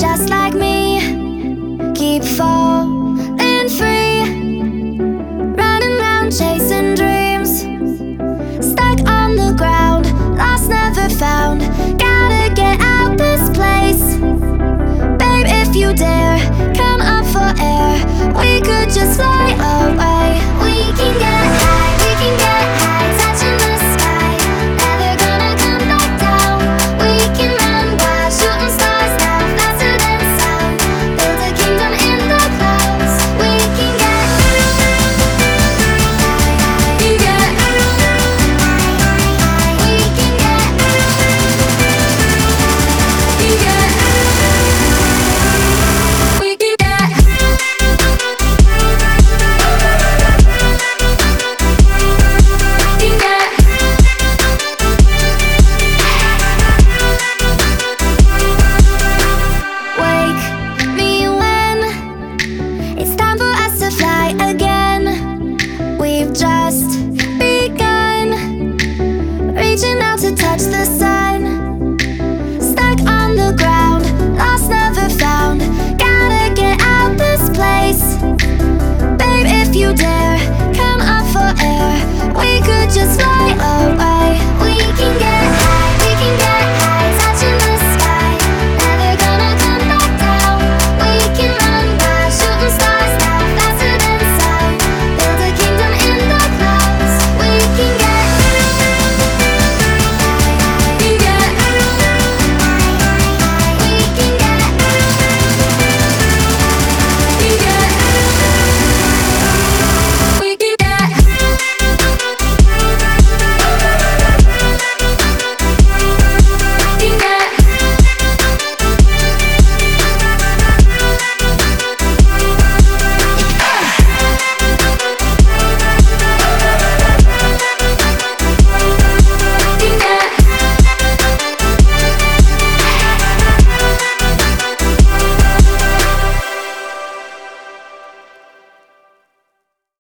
just like